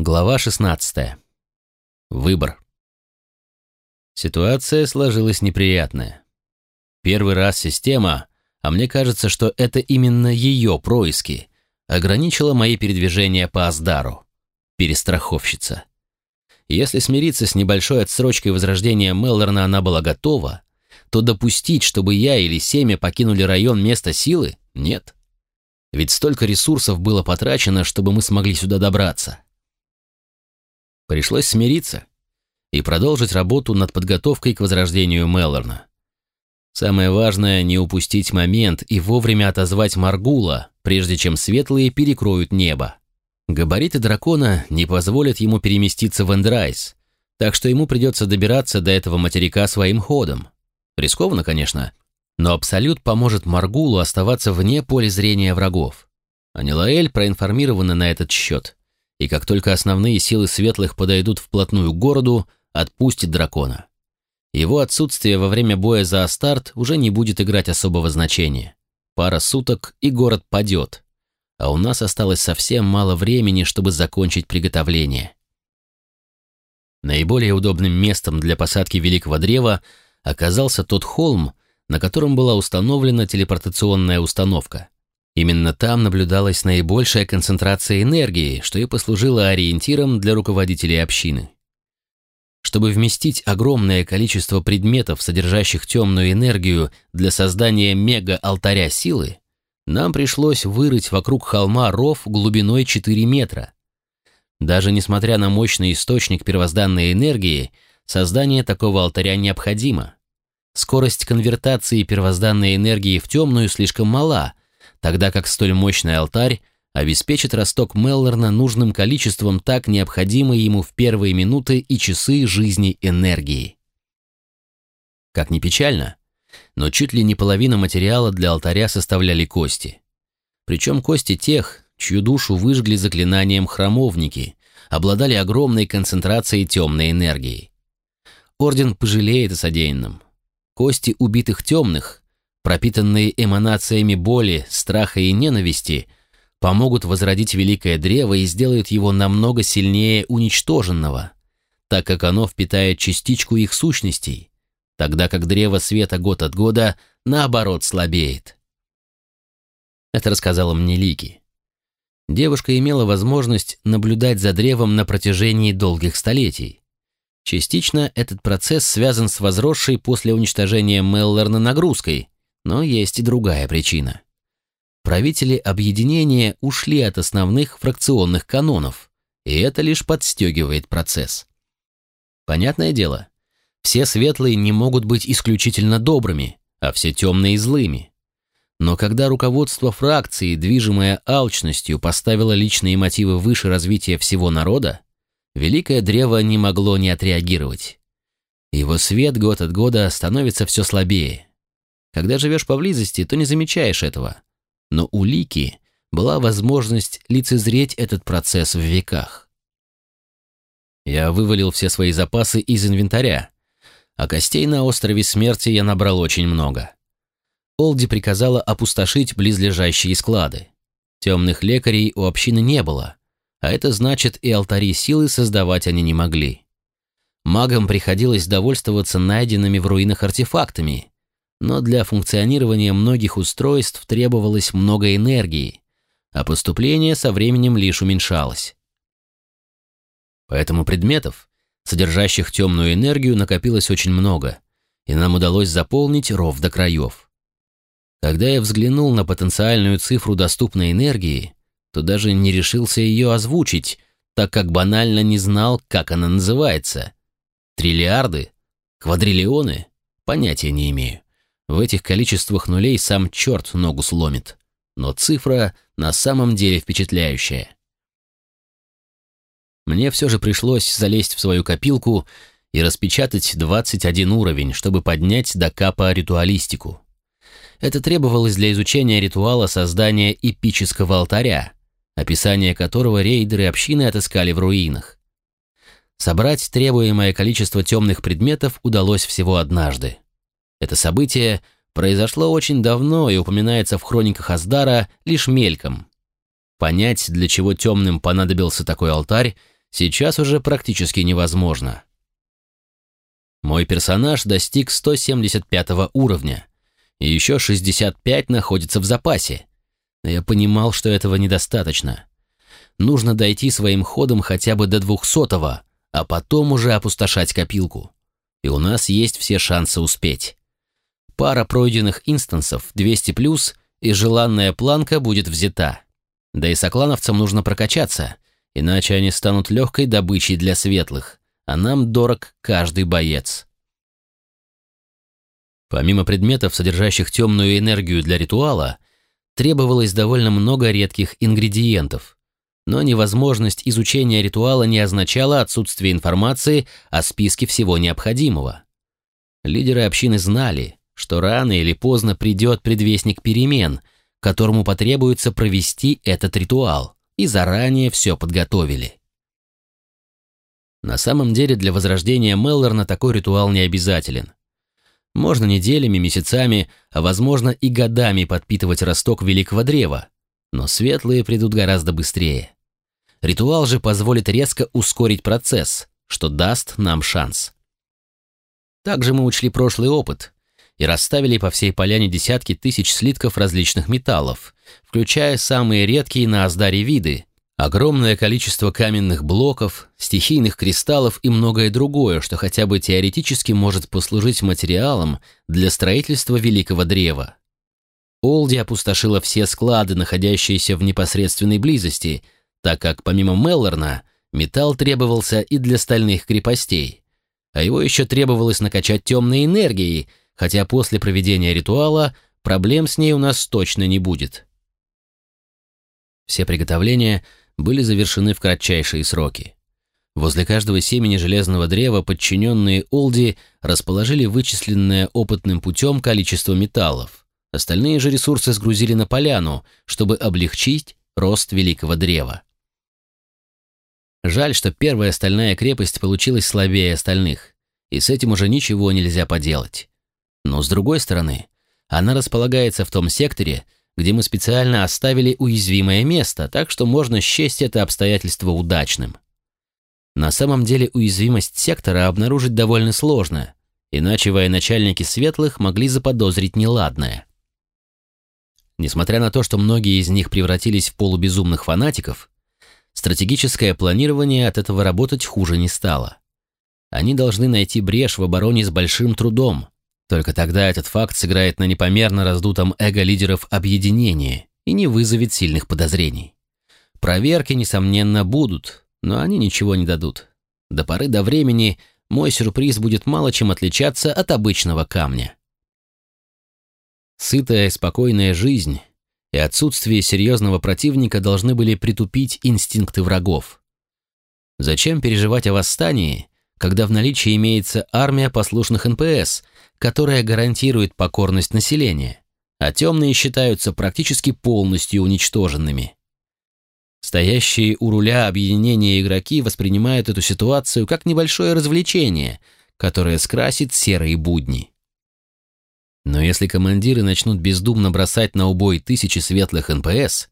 Глава 16. Выбор. Ситуация сложилась неприятная. Первый раз система, а мне кажется, что это именно ее происки, ограничила мои передвижения по Аздару. Перестраховщица. Если смириться с небольшой отсрочкой возрождения Меллорна она была готова, то допустить, чтобы я или семя покинули район места силы, нет. Ведь столько ресурсов было потрачено, чтобы мы смогли сюда добраться. Пришлось смириться и продолжить работу над подготовкой к возрождению Меллорна. Самое важное — не упустить момент и вовремя отозвать Маргула, прежде чем светлые перекроют небо. Габариты дракона не позволят ему переместиться в Эндрайс, так что ему придется добираться до этого материка своим ходом. Рискованно, конечно, но Абсолют поможет Маргулу оставаться вне поля зрения врагов. Анилаэль проинформирована на этот счет и как только основные силы светлых подойдут вплотную к городу, отпустит дракона. Его отсутствие во время боя за Астарт уже не будет играть особого значения. Пара суток, и город падет. А у нас осталось совсем мало времени, чтобы закончить приготовление. Наиболее удобным местом для посадки Великого Древа оказался тот холм, на котором была установлена телепортационная установка. Именно там наблюдалась наибольшая концентрация энергии, что и послужило ориентиром для руководителей общины. Чтобы вместить огромное количество предметов, содержащих темную энергию для создания мега-алтаря силы, нам пришлось вырыть вокруг холма ров глубиной 4 метра. Даже несмотря на мощный источник первозданной энергии, создание такого алтаря необходимо. Скорость конвертации первозданной энергии в темную слишком мала, тогда как столь мощный алтарь обеспечит росток Меллорна нужным количеством так необходимой ему в первые минуты и часы жизни энергии. Как ни печально, но чуть ли не половина материала для алтаря составляли кости. Причем кости тех, чью душу выжгли заклинанием храмовники, обладали огромной концентрацией темной энергии. Орден пожалеет о содеянном. Кости убитых темных пропитанные эманациями боли, страха и ненависти, помогут возродить великое древо и сделают его намного сильнее уничтоженного, так как оно впитает частичку их сущностей, тогда как древо света год от года, наоборот, слабеет. Это рассказала мне Лики. Девушка имела возможность наблюдать за древом на протяжении долгих столетий. Частично этот процесс связан с возросшей после уничтожения Меллорна нагрузкой, но есть и другая причина. Правители объединения ушли от основных фракционных канонов, и это лишь подстегивает процесс. Понятное дело, все светлые не могут быть исключительно добрыми, а все темные злыми. Но когда руководство фракции, движимое алчностью, поставило личные мотивы выше развития всего народа, Великое Древо не могло не отреагировать. Его свет год от года становится все слабее. Когда живешь поблизости, то не замечаешь этого. Но у Лики была возможность лицезреть этот процесс в веках. Я вывалил все свои запасы из инвентаря, а костей на острове смерти я набрал очень много. Олди приказала опустошить близлежащие склады. Темных лекарей у общины не было, а это значит и алтари силы создавать они не могли. Магам приходилось довольствоваться найденными в руинах артефактами, но для функционирования многих устройств требовалось много энергии, а поступление со временем лишь уменьшалось. Поэтому предметов, содержащих темную энергию, накопилось очень много, и нам удалось заполнить ров до краев. Когда я взглянул на потенциальную цифру доступной энергии, то даже не решился ее озвучить, так как банально не знал, как она называется. Триллиарды? Квадриллионы? Понятия не имею. В этих количествах нулей сам черт ногу сломит. Но цифра на самом деле впечатляющая. Мне все же пришлось залезть в свою копилку и распечатать 21 уровень, чтобы поднять до капа ритуалистику. Это требовалось для изучения ритуала создания эпического алтаря, описание которого рейдеры общины отыскали в руинах. Собрать требуемое количество темных предметов удалось всего однажды. Это событие произошло очень давно и упоминается в хрониках Аздара лишь мельком. Понять, для чего темным понадобился такой алтарь, сейчас уже практически невозможно. Мой персонаж достиг 175 уровня, и еще 65 находится в запасе. я понимал, что этого недостаточно. Нужно дойти своим ходом хотя бы до 200 а потом уже опустошать копилку. И у нас есть все шансы успеть. Пара пройденных инстансов 200+, и желанная планка будет взята. Да и соклановцам нужно прокачаться, иначе они станут легкой добычей для светлых, а нам дорог каждый боец. Помимо предметов, содержащих темную энергию для ритуала, требовалось довольно много редких ингредиентов. Но невозможность изучения ритуала не означала отсутствие информации о списке всего необходимого. Лидеры общины знали, что рано или поздно придет предвестник перемен, которому потребуется провести этот ритуал, и заранее все подготовили. На самом деле для возрождения Меллорна такой ритуал не обязателен. Можно неделями, месяцами, а возможно и годами подпитывать росток великого древа, но светлые придут гораздо быстрее. Ритуал же позволит резко ускорить процесс, что даст нам шанс. Также мы учли прошлый опыт и расставили по всей поляне десятки тысяч слитков различных металлов, включая самые редкие на Аздаре виды, Огромное количество каменных блоков, стихийных кристаллов и многое другое, что хотя бы теоретически может послужить материалом для строительства Великого Древа. Олди опустошила все склады, находящиеся в непосредственной близости, так как помимо Меллорна металл требовался и для стальных крепостей, а его еще требовалось накачать темной энергией, хотя после проведения ритуала проблем с ней у нас точно не будет. Все приготовления – были завершены в кратчайшие сроки. Возле каждого семени железного древа подчиненные Олди расположили вычисленное опытным путем количество металлов. Остальные же ресурсы сгрузили на поляну, чтобы облегчить рост великого древа. Жаль, что первая стальная крепость получилась слабее остальных, и с этим уже ничего нельзя поделать. Но с другой стороны, она располагается в том секторе, где мы специально оставили уязвимое место, так что можно счесть это обстоятельство удачным. На самом деле уязвимость сектора обнаружить довольно сложно, иначе военачальники светлых могли заподозрить неладное. Несмотря на то, что многие из них превратились в полубезумных фанатиков, стратегическое планирование от этого работать хуже не стало. Они должны найти брешь в обороне с большим трудом, только тогда этот факт сыграет на непомерно раздутом эго лидеров объединения и не вызовет сильных подозрений. Проверки, несомненно, будут, но они ничего не дадут. До поры до времени мой сюрприз будет мало чем отличаться от обычного камня. Сытая и спокойная жизнь и отсутствие серьезного противника должны были притупить инстинкты врагов. Зачем переживать о восстании, когда в наличии имеется армия послушных НПС, которая гарантирует покорность населения, а темные считаются практически полностью уничтоженными. Стоящие у руля объединения игроки воспринимают эту ситуацию как небольшое развлечение, которое скрасит серые будни. Но если командиры начнут бездумно бросать на убой тысячи светлых НПС,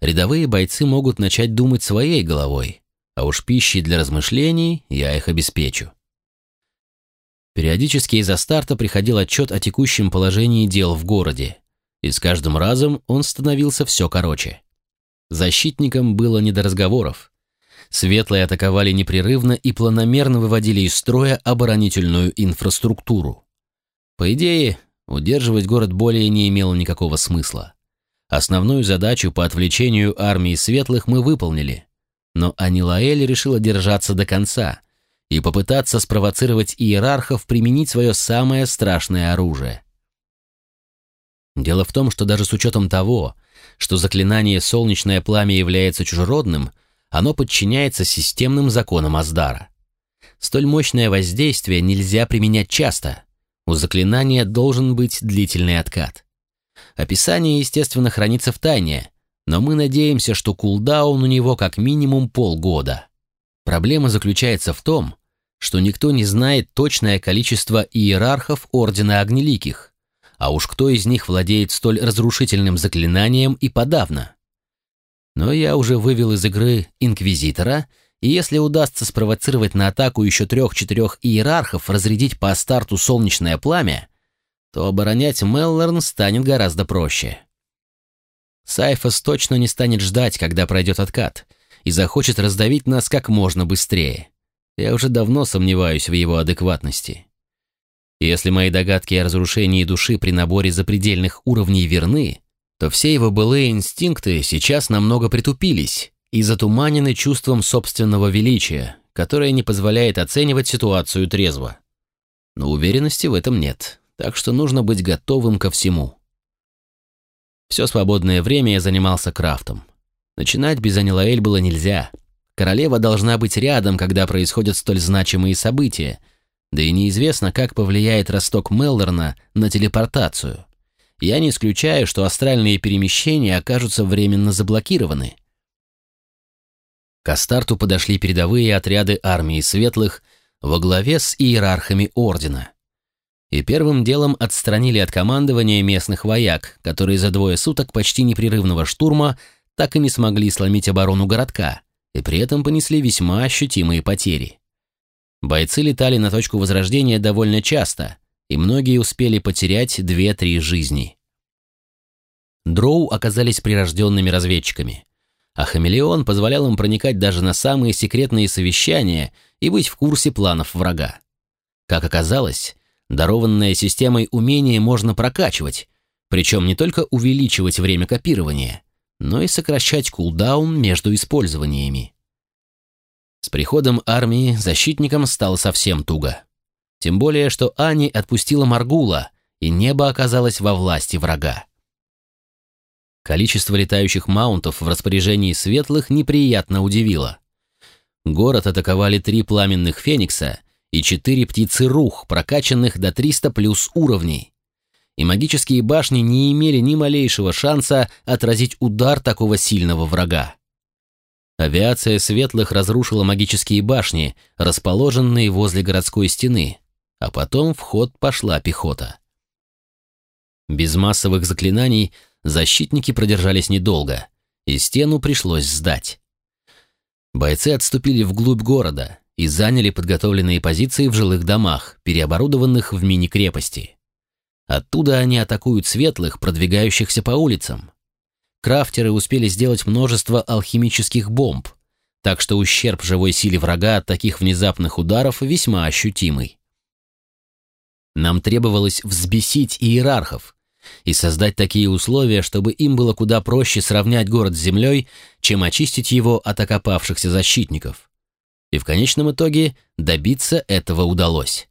рядовые бойцы могут начать думать своей головой, а уж пищей для размышлений я их обеспечу. Периодически из Астарта приходил отчет о текущем положении дел в городе, и с каждым разом он становился все короче. Защитникам было не до разговоров. Светлые атаковали непрерывно и планомерно выводили из строя оборонительную инфраструктуру. По идее, удерживать город более не имело никакого смысла. Основную задачу по отвлечению армии светлых мы выполнили, но Анилаэль решила держаться до конца и попытаться спровоцировать иерархов применить свое самое страшное оружие. Дело в том, что даже с учетом того, что заклинание «Солнечное пламя» является чужеродным, оно подчиняется системным законам Аздара. Столь мощное воздействие нельзя применять часто. У заклинания должен быть длительный откат. Описание, естественно, хранится в тайне, но мы надеемся, что кулдаун у него как минимум полгода. Проблема заключается в том, что никто не знает точное количество иерархов Ордена Огнеликих, а уж кто из них владеет столь разрушительным заклинанием и подавно. Но я уже вывел из игры Инквизитора и если удастся спровоцировать на атаку еще трех-четырех иерархов, разрядить по старту солнечное пламя, то оборонять Меллорн станет гораздо проще. Сайфос точно не станет ждать, когда пройдет откат, и захочет раздавить нас как можно быстрее. Я уже давно сомневаюсь в его адекватности. Если мои догадки о разрушении души при наборе запредельных уровней верны, то все его былые инстинкты сейчас намного притупились и затуманены чувством собственного величия, которое не позволяет оценивать ситуацию трезво. Но уверенности в этом нет, так что нужно быть готовым ко всему. Все свободное время я занимался крафтом. Начинать без Анилаэль было нельзя. Королева должна быть рядом, когда происходят столь значимые события, да и неизвестно, как повлияет росток Мелдорна на телепортацию. Я не исключаю, что астральные перемещения окажутся временно заблокированы. К Астарту подошли передовые отряды армии светлых во главе с иерархами Ордена и первым делом отстранили от командования местных вояк, которые за двое суток почти непрерывного штурма так и не смогли сломить оборону городка, и при этом понесли весьма ощутимые потери. Бойцы летали на точку возрождения довольно часто, и многие успели потерять две-три жизни. Дроу оказались прирожденными разведчиками, а хамелеон позволял им проникать даже на самые секретные совещания и быть в курсе планов врага. Как оказалось, Дарованное системой умение можно прокачивать, причем не только увеличивать время копирования, но и сокращать кулдаун между использованиями. С приходом армии защитникам стало совсем туго. Тем более, что Ани отпустила Маргула, и небо оказалось во власти врага. Количество летающих маунтов в распоряжении светлых неприятно удивило. Город атаковали три пламенных феникса и четыре птицы рух, прокачанных до 300 плюс уровней. И магические башни не имели ни малейшего шанса отразить удар такого сильного врага. Авиация светлых разрушила магические башни, расположенные возле городской стены, а потом в ход пошла пехота. Без массовых заклинаний защитники продержались недолго, и стену пришлось сдать. Бойцы отступили вглубь города, и заняли подготовленные позиции в жилых домах, переоборудованных в мини-крепости. Оттуда они атакуют светлых, продвигающихся по улицам. Крафтеры успели сделать множество алхимических бомб, так что ущерб живой силе врага от таких внезапных ударов весьма ощутимый. Нам требовалось взбесить иерархов и создать такие условия, чтобы им было куда проще сравнять город с землей, чем очистить его от окопавшихся защитников и в конечном итоге добиться этого удалось.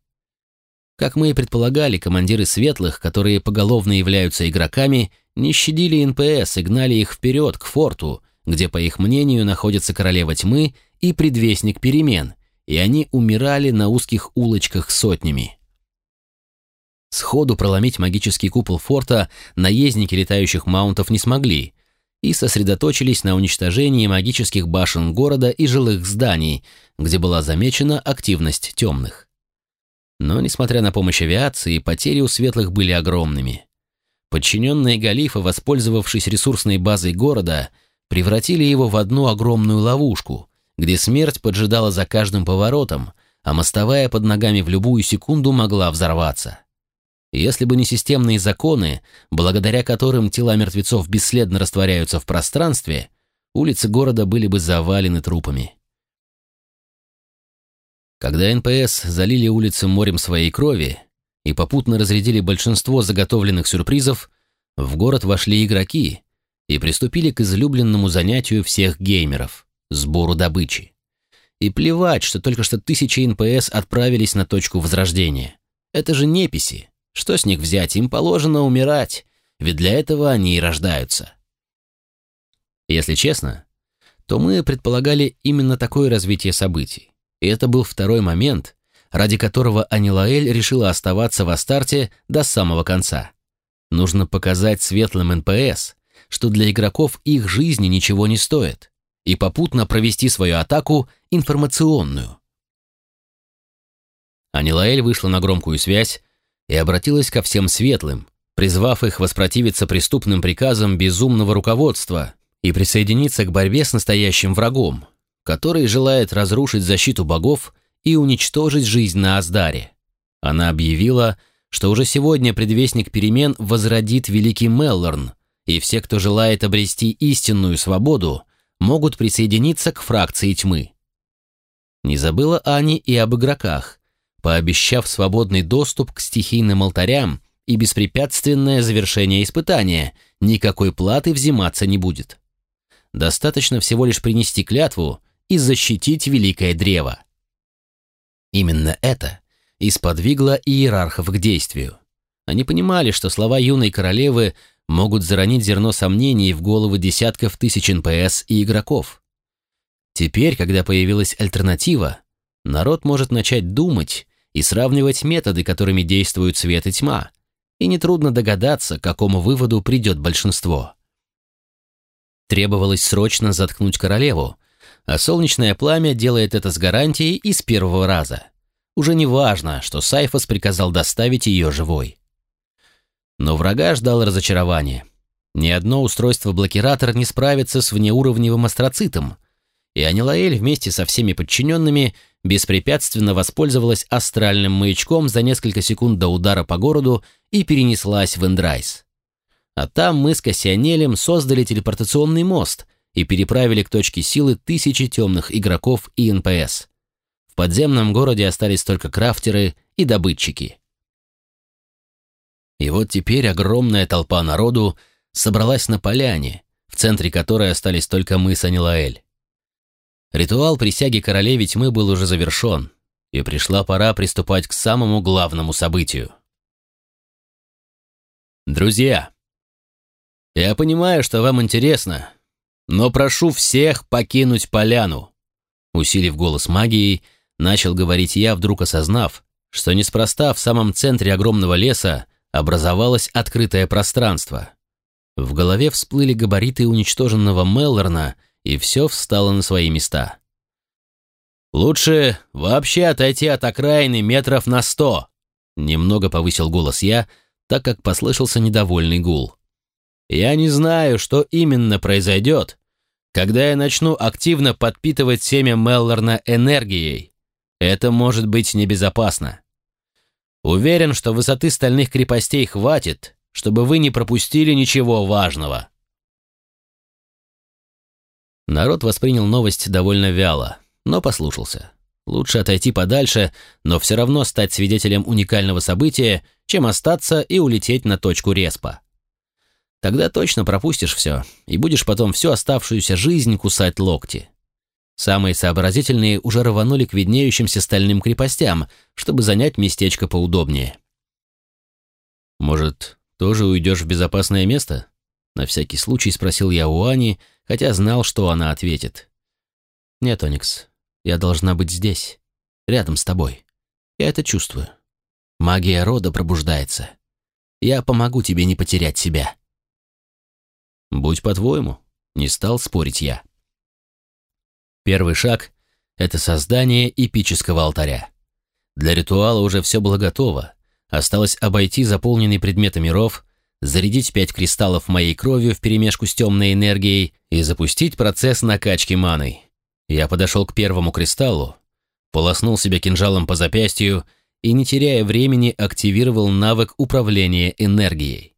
Как мы и предполагали, командиры светлых, которые поголовно являются игроками, не щадили НПС и гнали их вперед к форту, где, по их мнению, находится королева тьмы и предвестник перемен, и они умирали на узких улочках сотнями. Сходу проломить магический купол форта наездники летающих маунтов не смогли, и сосредоточились на уничтожении магических башен города и жилых зданий, где была замечена активность темных. Но, несмотря на помощь авиации, потери у светлых были огромными. Подчиненные Галифа, воспользовавшись ресурсной базой города, превратили его в одну огромную ловушку, где смерть поджидала за каждым поворотом, а мостовая под ногами в любую секунду могла взорваться. Если бы не системные законы, благодаря которым тела мертвецов бесследно растворяются в пространстве, улицы города были бы завалены трупами. Когда НПС залили улицы морем своей крови и попутно разрядили большинство заготовленных сюрпризов, в город вошли игроки и приступили к излюбленному занятию всех геймеров – сбору добычи. И плевать, что только что тысячи НПС отправились на точку возрождения. Это же неписи. Что с них взять? Им положено умирать, ведь для этого они и рождаются. Если честно, то мы предполагали именно такое развитие событий. И это был второй момент, ради которого Анилаэль решила оставаться в Астарте до самого конца. Нужно показать светлым НПС, что для игроков их жизни ничего не стоит, и попутно провести свою атаку информационную. Анилаэль вышла на громкую связь и обратилась ко всем светлым, призвав их воспротивиться преступным приказам безумного руководства и присоединиться к борьбе с настоящим врагом, который желает разрушить защиту богов и уничтожить жизнь на Аздаре. Она объявила, что уже сегодня предвестник перемен возродит Великий Меллорн, и все, кто желает обрести истинную свободу, могут присоединиться к фракции тьмы. Не забыла Ани и об игроках, пообещав свободный доступ к стихийным алтарям и беспрепятственное завершение испытания, никакой платы взиматься не будет. Достаточно всего лишь принести клятву и защитить великое древо. Именно это и сподвигло иерархов к действию. Они понимали, что слова юной королевы могут заронить зерно сомнений в головы десятков тысяч НПС и игроков. Теперь, когда появилась альтернатива, народ может начать думать и сравнивать методы, которыми действуют свет и тьма, и нетрудно догадаться, к какому выводу придет большинство. Требовалось срочно заткнуть королеву, а солнечное пламя делает это с гарантией и с первого раза. Уже не важно, что Сайфос приказал доставить ее живой. Но врага ждал разочарование. Ни одно устройство-блокиратор не справится с внеуровневым астроцитом, и Анилаэль вместе со всеми подчиненными беспрепятственно воспользовалась астральным маячком за несколько секунд до удара по городу и перенеслась в Эндрайс. А там мы с Кассионелем создали телепортационный мост и переправили к точке силы тысячи темных игроков и НПС. В подземном городе остались только крафтеры и добытчики. И вот теперь огромная толпа народу собралась на поляне, в центре которой остались только мы с Анилаэль. Ритуал присяги королеве тьмы был уже завершен, и пришла пора приступать к самому главному событию. Друзья, я понимаю, что вам интересно, но прошу всех покинуть поляну. Усилив голос магией, начал говорить я, вдруг осознав, что неспроста в самом центре огромного леса образовалось открытое пространство. В голове всплыли габариты уничтоженного Меллорна, и все встало на свои места. «Лучше вообще отойти от окраины метров на сто», немного повысил голос я, так как послышался недовольный гул. «Я не знаю, что именно произойдет, когда я начну активно подпитывать семя Меллорна энергией. Это может быть небезопасно. Уверен, что высоты стальных крепостей хватит, чтобы вы не пропустили ничего важного. Народ воспринял новость довольно вяло, но послушался. Лучше отойти подальше, но все равно стать свидетелем уникального события, чем остаться и улететь на точку респа. Тогда точно пропустишь все, и будешь потом всю оставшуюся жизнь кусать локти. Самые сообразительные уже рванули к виднеющимся стальным крепостям, чтобы занять местечко поудобнее. «Может, тоже уйдешь в безопасное место?» На всякий случай спросил я у Ани, хотя знал, что она ответит. «Нет, Оникс, я должна быть здесь, рядом с тобой. Я это чувствую. Магия рода пробуждается. Я помогу тебе не потерять себя». «Будь по-твоему», — не стал спорить я. Первый шаг — это создание эпического алтаря. Для ритуала уже все было готово. Осталось обойти заполненный предметами ров, зарядить пять кристаллов моей кровью вперемешку с темной энергией и запустить процесс накачки маной. Я подошел к первому кристаллу, полоснул себя кинжалом по запястью и, не теряя времени, активировал навык управления энергией.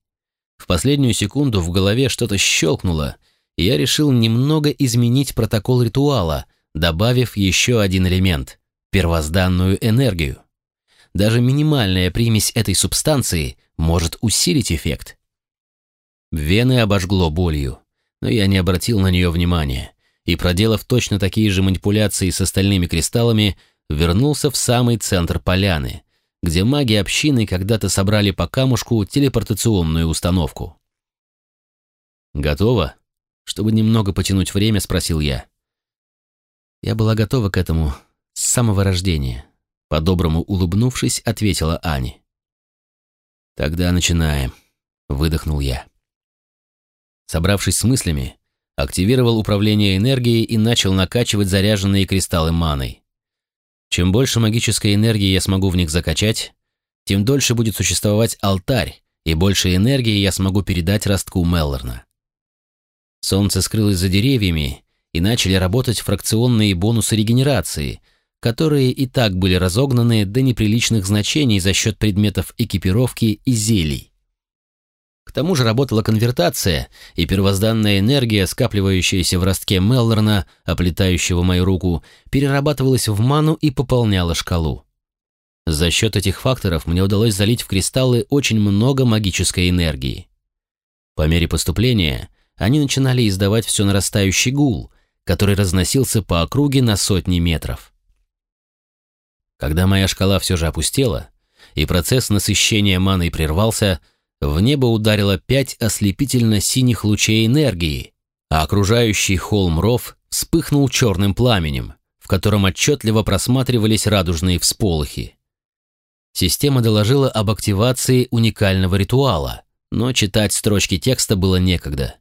В последнюю секунду в голове что-то щелкнуло — я решил немного изменить протокол ритуала, добавив еще один элемент – первозданную энергию. Даже минимальная примесь этой субстанции может усилить эффект. Вены обожгло болью, но я не обратил на нее внимания и, проделав точно такие же манипуляции с остальными кристаллами, вернулся в самый центр поляны, где маги общины когда-то собрали по камушку телепортационную установку. «Готово?» Чтобы немного потянуть время, спросил я. Я была готова к этому с самого рождения. По-доброму улыбнувшись, ответила Ани. «Тогда начинаем», — выдохнул я. Собравшись с мыслями, активировал управление энергией и начал накачивать заряженные кристаллы маной. Чем больше магической энергии я смогу в них закачать, тем дольше будет существовать алтарь, и больше энергии я смогу передать ростку Меллорна. Солнце скрылось за деревьями, и начали работать фракционные бонусы регенерации, которые и так были разогнаны до неприличных значений за счет предметов экипировки и зелий. К тому же работала конвертация, и первозданная энергия, скапливающаяся в ростке Меллорна, оплетающего мою руку, перерабатывалась в ману и пополняла шкалу. За счет этих факторов мне удалось залить в кристаллы очень много магической энергии. По мере поступления они начинали издавать все нарастающий гул, который разносился по округе на сотни метров. Когда моя шкала все же опустела, и процесс насыщения маной прервался, в небо ударило пять ослепительно-синих лучей энергии, а окружающий холм ров вспыхнул черным пламенем, в котором отчетливо просматривались радужные всполохи. Система доложила об активации уникального ритуала, но читать строчки текста было некогда.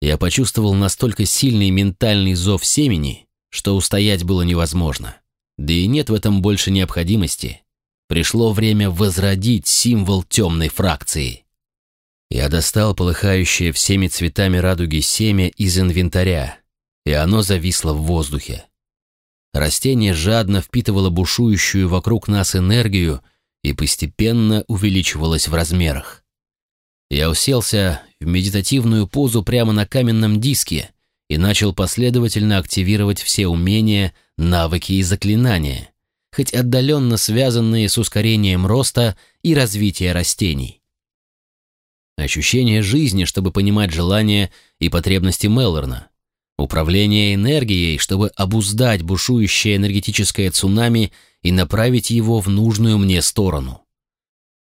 Я почувствовал настолько сильный ментальный зов семени, что устоять было невозможно. Да и нет в этом больше необходимости. Пришло время возродить символ темной фракции. Я достал полыхающее всеми цветами радуги семя из инвентаря, и оно зависло в воздухе. Растение жадно впитывало бушующую вокруг нас энергию и постепенно увеличивалось в размерах. Я уселся в медитативную позу прямо на каменном диске и начал последовательно активировать все умения, навыки и заклинания, хоть отдаленно связанные с ускорением роста и развития растений. Ощущение жизни, чтобы понимать желания и потребности Меллорна. Управление энергией, чтобы обуздать бушующее энергетическое цунами и направить его в нужную мне сторону.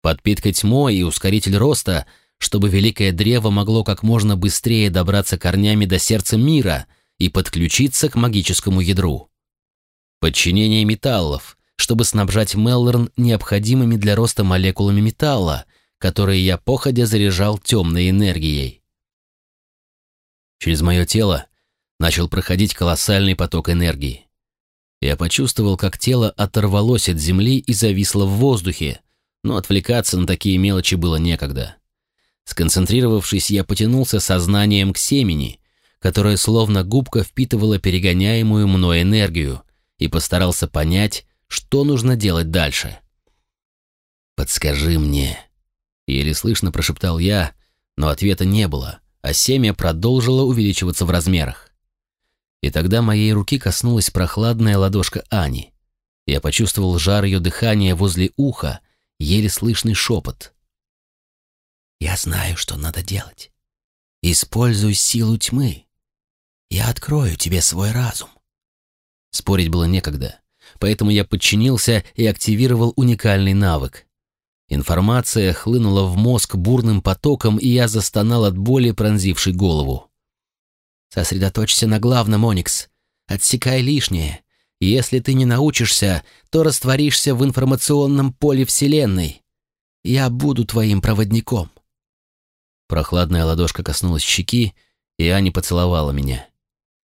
Подпитка тьмой и ускоритель роста, чтобы великое древо могло как можно быстрее добраться корнями до сердца мира и подключиться к магическому ядру. Подчинение металлов, чтобы снабжать Меллорн необходимыми для роста молекулами металла, которые я походя заряжал темной энергией. Через мое тело начал проходить колоссальный поток энергии. Я почувствовал, как тело оторвалось от земли и зависло в воздухе, но отвлекаться на такие мелочи было некогда. Сконцентрировавшись, я потянулся сознанием к семени, которое словно губка впитывала перегоняемую мной энергию, и постарался понять, что нужно делать дальше. «Подскажи мне», — еле слышно прошептал я, но ответа не было, а семя продолжило увеличиваться в размерах. И тогда моей руки коснулась прохладная ладошка Ани. Я почувствовал жар ее дыхания возле уха, еле слышный шепот. «Я знаю, что надо делать. Используй силу тьмы. Я открою тебе свой разум». Спорить было некогда, поэтому я подчинился и активировал уникальный навык. Информация хлынула в мозг бурным потоком, и я застонал от боли, пронзившей голову. Сосредоточься на главном, Оникс. Отсекай лишнее. Если ты не научишься, то растворишься в информационном поле Вселенной. Я буду твоим проводником. Прохладная ладошка коснулась щеки, и Аня поцеловала меня.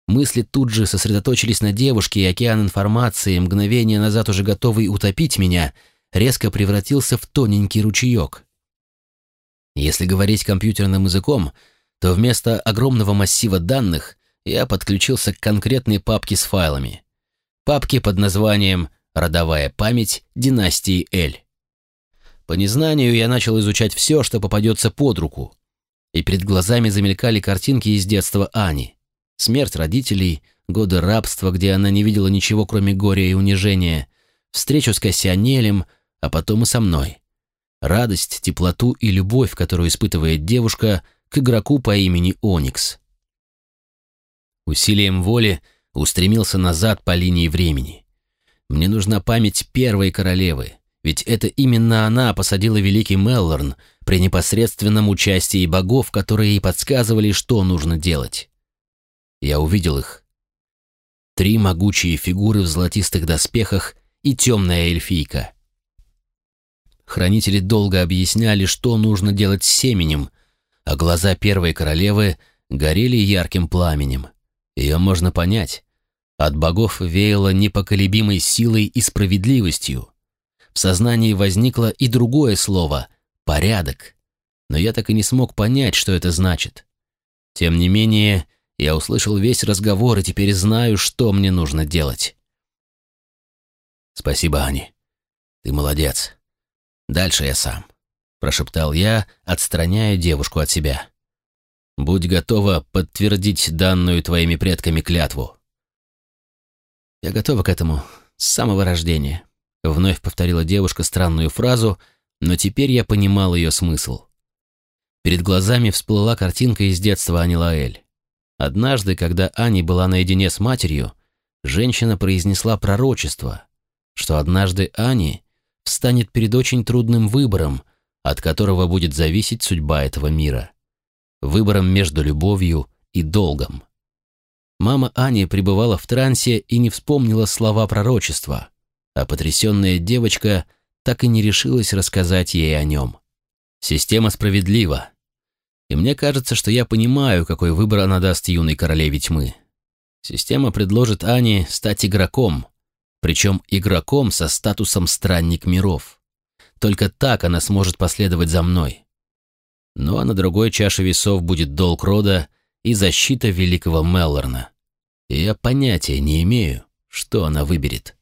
Мысли тут же сосредоточились на девушке, и океан информации, мгновение назад уже готовый утопить меня, резко превратился в тоненький ручеек. Если говорить компьютерным языком — то вместо огромного массива данных я подключился к конкретной папке с файлами. Папке под названием «Родовая память династии Эль». По незнанию я начал изучать все, что попадется под руку. И перед глазами замелькали картинки из детства Ани. Смерть родителей, годы рабства, где она не видела ничего, кроме горя и унижения, встречу с Кассианелем, а потом и со мной. Радость, теплоту и любовь, которую испытывает девушка – к игроку по имени Оникс. Усилием воли устремился назад по линии времени. Мне нужна память первой королевы, ведь это именно она посадила великий Меллорн при непосредственном участии богов, которые ей подсказывали, что нужно делать. Я увидел их. Три могучие фигуры в золотистых доспехах и темная эльфийка. Хранители долго объясняли, что нужно делать с семенем, а глаза первой королевы горели ярким пламенем. Ее можно понять. От богов веяло непоколебимой силой и справедливостью. В сознании возникло и другое слово — «порядок». Но я так и не смог понять, что это значит. Тем не менее, Я услышал весь разговор и теперь знаю, что мне нужно делать. Спасибо, Ани. Ты молодец. Дальше я сам, прошептал я, отстраняя девушку от себя. Будь готова подтвердить данную твоими предками клятву. Я готова к этому с самого рождения. Вновь повторила девушка странную фразу, но теперь я понимал ее смысл. Перед глазами всплыла картинка из детства Ани Лаэль. Однажды, когда Ани была наедине с матерью, женщина произнесла пророчество, что однажды Ани встанет перед очень трудным выбором, от которого будет зависеть судьба этого мира. Выбором между любовью и долгом. Мама Ани пребывала в трансе и не вспомнила слова пророчества, а потрясенная девочка так и не решилась рассказать ей о нем. Система справедлива. И мне кажется, что я понимаю, какой выбор она даст юной королеве тьмы. Система предложит Ане стать игроком, причем игроком со статусом странник миров. Только так она сможет последовать за мной. Ну а на другой чаше весов будет долг рода и защита великого Меллорна. И я понятия не имею, что она выберет.